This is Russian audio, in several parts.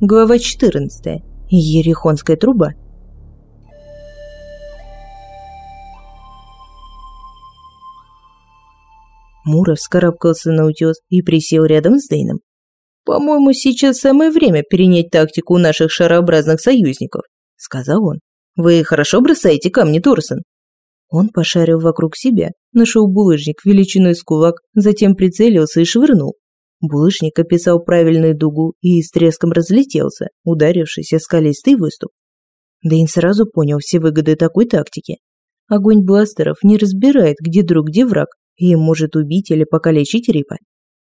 Глава 14. Ерехонская труба. Муров вскарабкался на утес и присел рядом с Дейном. «По-моему, сейчас самое время перенять тактику у наших шарообразных союзников», – сказал он. «Вы хорошо бросаете камни, Торсон?» Он пошарил вокруг себя, нашел булыжник величиной с кулак, затем прицелился и швырнул. Булыжник описал правильную дугу и с треском разлетелся, ударившись о скалистый выступ. Дэйн сразу понял все выгоды такой тактики. Огонь бластеров не разбирает, где друг, где враг, и может убить или покалечить Рипа.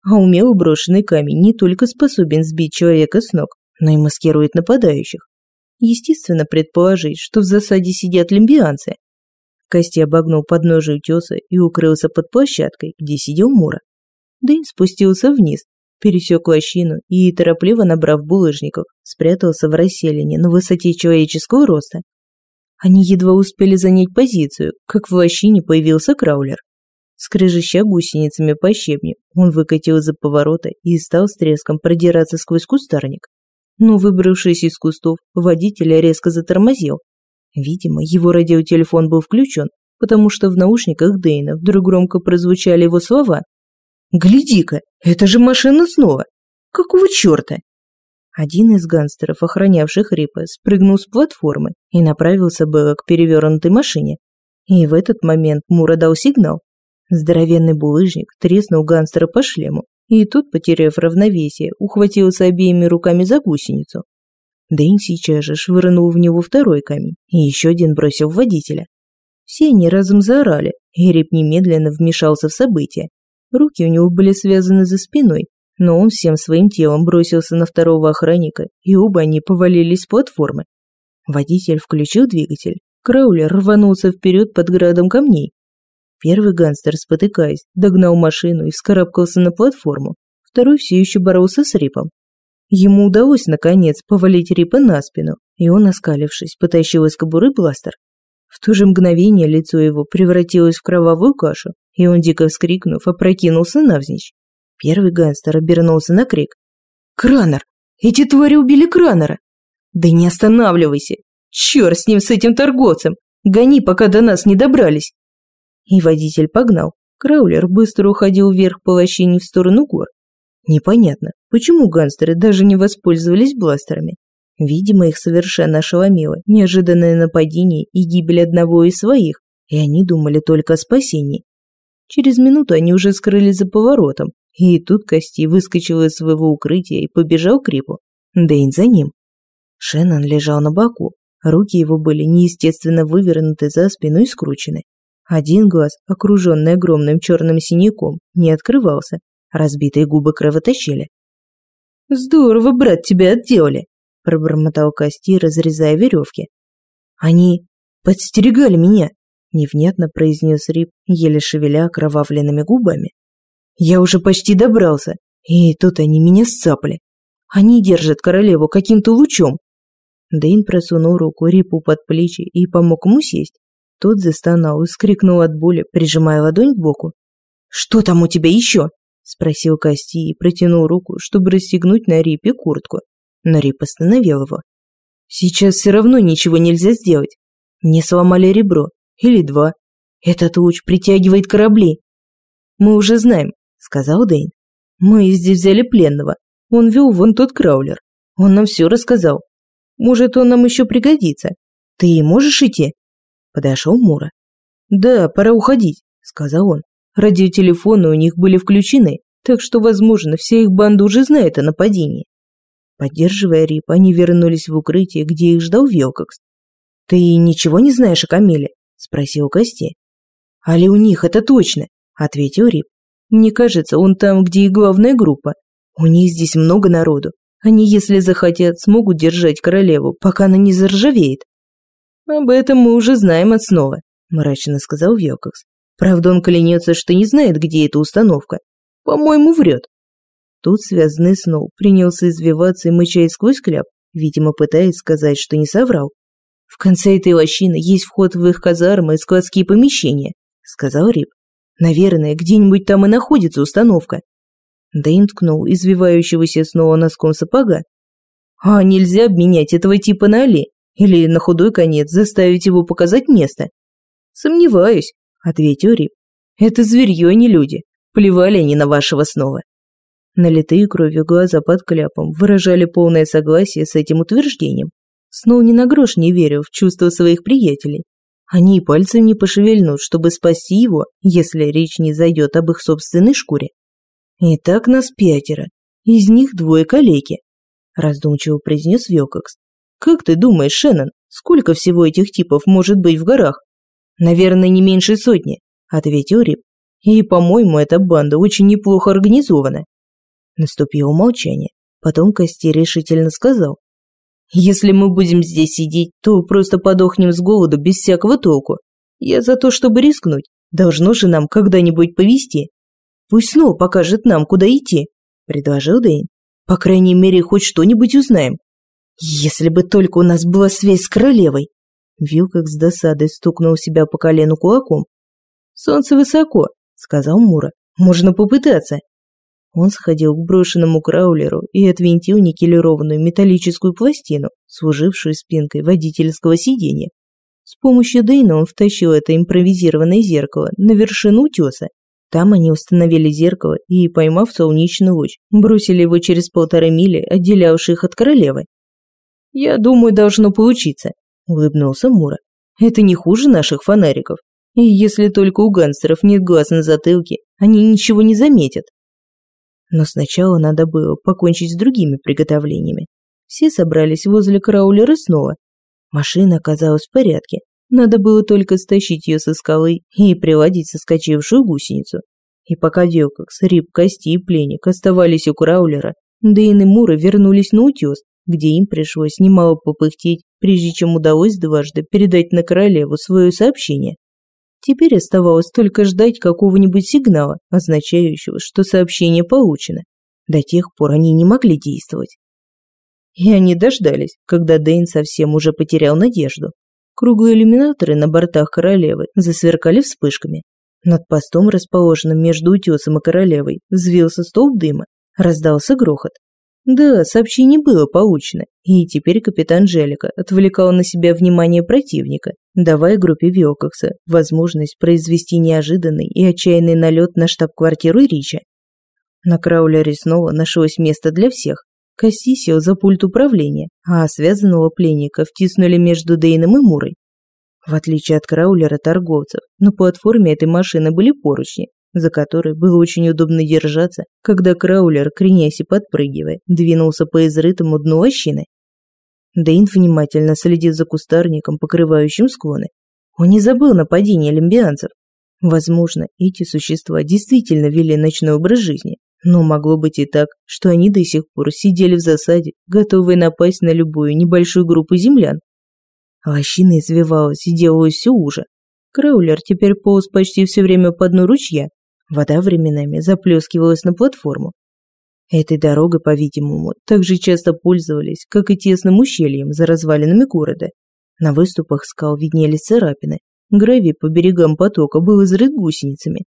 А умело брошенный камень не только способен сбить человека с ног, но и маскирует нападающих. Естественно предположить, что в засаде сидят лимбианцы. Кости обогнул подножие утеса и укрылся под площадкой, где сидел Мура. Дэн спустился вниз, пересек лощину и, торопливо набрав булыжников, спрятался в расселине на высоте человеческого роста. Они едва успели занять позицию, как в лощине появился краулер. Скрежеща гусеницами по щебню, он выкатил из-за поворота и стал с треском продираться сквозь кустарник. Но, выбравшись из кустов, водитель резко затормозил. Видимо, его радиотелефон был включен, потому что в наушниках Дейна вдруг громко прозвучали его слова Гляди-ка, это же машина снова. Какого черта? Один из гангстеров, охранявших Рипа, спрыгнул с платформы и направился было к перевернутой машине. И в этот момент Мура дал сигнал. Здоровенный булыжник треснул гангстера по шлему, и тот, потеряв равновесие, ухватился обеими руками за гусеницу. Дэйн сейчас же швырнул в него второй камень и еще один бросил в водителя. Все они разом заорали, и Рип немедленно вмешался в события, Руки у него были связаны за спиной, но он всем своим телом бросился на второго охранника, и оба они повалились с платформы. Водитель включил двигатель. Краулер рванулся вперед под градом камней. Первый гангстер, спотыкаясь, догнал машину и вскарабкался на платформу. Второй все еще боролся с Рипом. Ему удалось, наконец, повалить Рипа на спину, и он, оскалившись, потащил из кобуры бластер. В то же мгновение лицо его превратилось в кровавую кашу, и он, дико вскрикнув, опрокинулся навзничь. Первый гангстер обернулся на крик. «Кранер! Эти твари убили Кранера!» «Да не останавливайся! Черт с ним, с этим торговцем! Гони, пока до нас не добрались!» И водитель погнал. Краулер быстро уходил вверх по лощине в сторону гор. Непонятно, почему гангстеры даже не воспользовались бластерами. Видимо, их совершенно ошеломило неожиданное нападение и гибель одного из своих, и они думали только о спасении. Через минуту они уже скрылись за поворотом, и тут Кости выскочил из своего укрытия и побежал к Рипу. Дэйн за ним. Шеннон лежал на боку. Руки его были неестественно вывернуты за спину и скручены. Один глаз, окруженный огромным черным синяком, не открывался. Разбитые губы кровоточили. «Здорово, брат, тебя отделали!» – пробормотал Кости, разрезая веревки. «Они подстерегали меня!» Невнятно произнес Рип, еле шевеля окровавленными губами. «Я уже почти добрался, и тут они меня сцапали. Они держат королеву каким-то лучом». Дэйн просунул руку Рипу под плечи и помог ему сесть. Тот застонал и скрикнул от боли, прижимая ладонь к боку. «Что там у тебя еще?» – спросил Кости и протянул руку, чтобы расстегнуть на Рипе куртку. Но Рип остановил его. «Сейчас все равно ничего нельзя сделать. Мне сломали ребро, или два. Этот луч притягивает корабли. Мы уже знаем, сказал Дэйн. Мы здесь взяли пленного. Он вел вон тот краулер. Он нам все рассказал. Может, он нам еще пригодится. Ты можешь идти? Подошел Мура. Да, пора уходить, сказал он. Радиотелефоны у них были включены, так что, возможно, вся их банда уже знает о нападении. Поддерживая Рип, они вернулись в укрытие, где их ждал Велкокс. «Ты ничего не знаешь о Камиле?» – спросил Кости. «Али у них это точно?» – ответил Рип. «Мне кажется, он там, где и главная группа. У них здесь много народу. Они, если захотят, смогут держать королеву, пока она не заржавеет». «Об этом мы уже знаем от снова», – мрачно сказал Вилкокс. «Правда, он клянется, что не знает, где эта установка. По-моему, врет». Тут связанный Сноу принялся извиваться и мычать сквозь кляп, видимо, пытаясь сказать, что не соврал. «В конце этой лощины есть вход в их казармы и складские помещения», — сказал Рип. «Наверное, где-нибудь там и находится установка». Дэйн ткнул извивающегося снова носком сапога. А нельзя обменять этого типа на Али? Или на худой конец заставить его показать место? Сомневаюсь, ответил Рип. Это зверье, а не люди. Плевали они на вашего снова. Налитые кровью глаза под кляпом выражали полное согласие с этим утверждением. Сноу ни на грош не верил в чувства своих приятелей. Они и пальцем не пошевельнут, чтобы спасти его, если речь не зайдет об их собственной шкуре. «Итак, нас пятеро. Из них двое калеки», – раздумчиво произнес Вилкокс. «Как ты думаешь, Шеннон, сколько всего этих типов может быть в горах?» «Наверное, не меньше сотни», – ответил Рип. «И, по-моему, эта банда очень неплохо организована». Наступило молчание. Потом Кости решительно сказал. «Если мы будем здесь сидеть, то просто подохнем с голоду без всякого толку. Я за то, чтобы рискнуть. Должно же нам когда-нибудь повезти. Пусть снова покажет нам, куда идти», – предложил Дэйн. «По крайней мере, хоть что-нибудь узнаем. Если бы только у нас была связь с королевой!» Вилкок с досадой стукнул себя по колену кулаком. «Солнце высоко», – сказал Мура. «Можно попытаться». Он сходил к брошенному краулеру и отвинтил никелированную металлическую пластину, служившую спинкой водительского сиденья. С помощью Дейна он втащил это импровизированное зеркало на вершину утеса. Там они установили зеркало и, поймав солнечный луч, бросили его через полторы мили, отделявшие их от королевы. «Я думаю, должно получиться», – улыбнулся Мура. «Это не хуже наших фонариков. И если только у гангстеров нет глаз на затылке, они ничего не заметят». Но сначала надо было покончить с другими приготовлениями. Все собрались возле краулера снова. Машина оказалась в порядке. Надо было только стащить ее со скалы и приладить соскочившую гусеницу. И пока Вилкокс, Рип, Кости и Пленник оставались у краулера, Дэйн и Мура вернулись на утес, где им пришлось немало попыхтеть, прежде чем удалось дважды передать на королеву свое сообщение. Теперь оставалось только ждать какого-нибудь сигнала, означающего, что сообщение получено. До тех пор они не могли действовать. И они дождались, когда Дэйн совсем уже потерял надежду. Круглые иллюминаторы на бортах королевы засверкали вспышками. Над постом, расположенным между утесом и королевой, взвился столб дыма. Раздался грохот. Да, сообщение было получено, и теперь капитан Джелика отвлекал на себя внимание противника, давая группе Вилкокса возможность произвести неожиданный и отчаянный налет на штаб-квартиру Рича. На краулере снова нашлось место для всех. Касси сел за пульт управления, а связанного пленника втиснули между Дейном и Мурой. В отличие от краулера торговцев, на платформе этой машины были поручни, за которой было очень удобно держаться, когда краулер, кренясь и подпрыгивая, двинулся по изрытому дну лощины. Дэйн внимательно следил за кустарником, покрывающим склоны. Он не забыл нападения лимбианцев. Возможно, эти существа действительно вели ночной образ жизни, но могло быть и так, что они до сих пор сидели в засаде, готовые напасть на любую небольшую группу землян. Лощина извивалась и делалась все уже. Краулер теперь полз почти все время по дну ручья, Вода временами заплескивалась на платформу. Этой дорогой, по-видимому, так же часто пользовались, как и тесным ущельем за развалинами города. На выступах скал виднелись царапины. Гравий по берегам потока был изрыт гусеницами.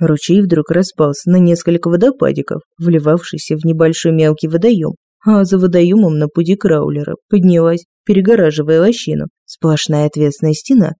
Ручей вдруг распался на несколько водопадиков, вливавшийся в небольшой мелкий водоем, а за водоемом на пути краулера поднялась, перегораживая лощину, сплошная ответственная стена.